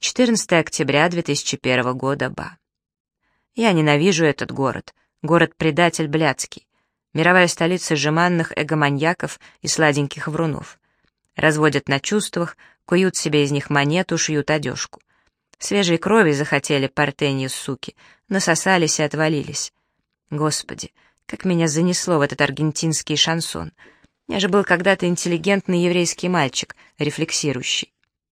14 октября 2001 года, Ба. Я ненавижу этот город. Город-предатель блядский. Мировая столица жеманных эгоманьяков и сладеньких врунов. Разводят на чувствах, куют себе из них монету, шьют одежку. Свежей крови захотели портеньи, суки, насосались и отвалились. Господи, как меня занесло в этот аргентинский шансон. Я же был когда-то интеллигентный еврейский мальчик, рефлексирующий.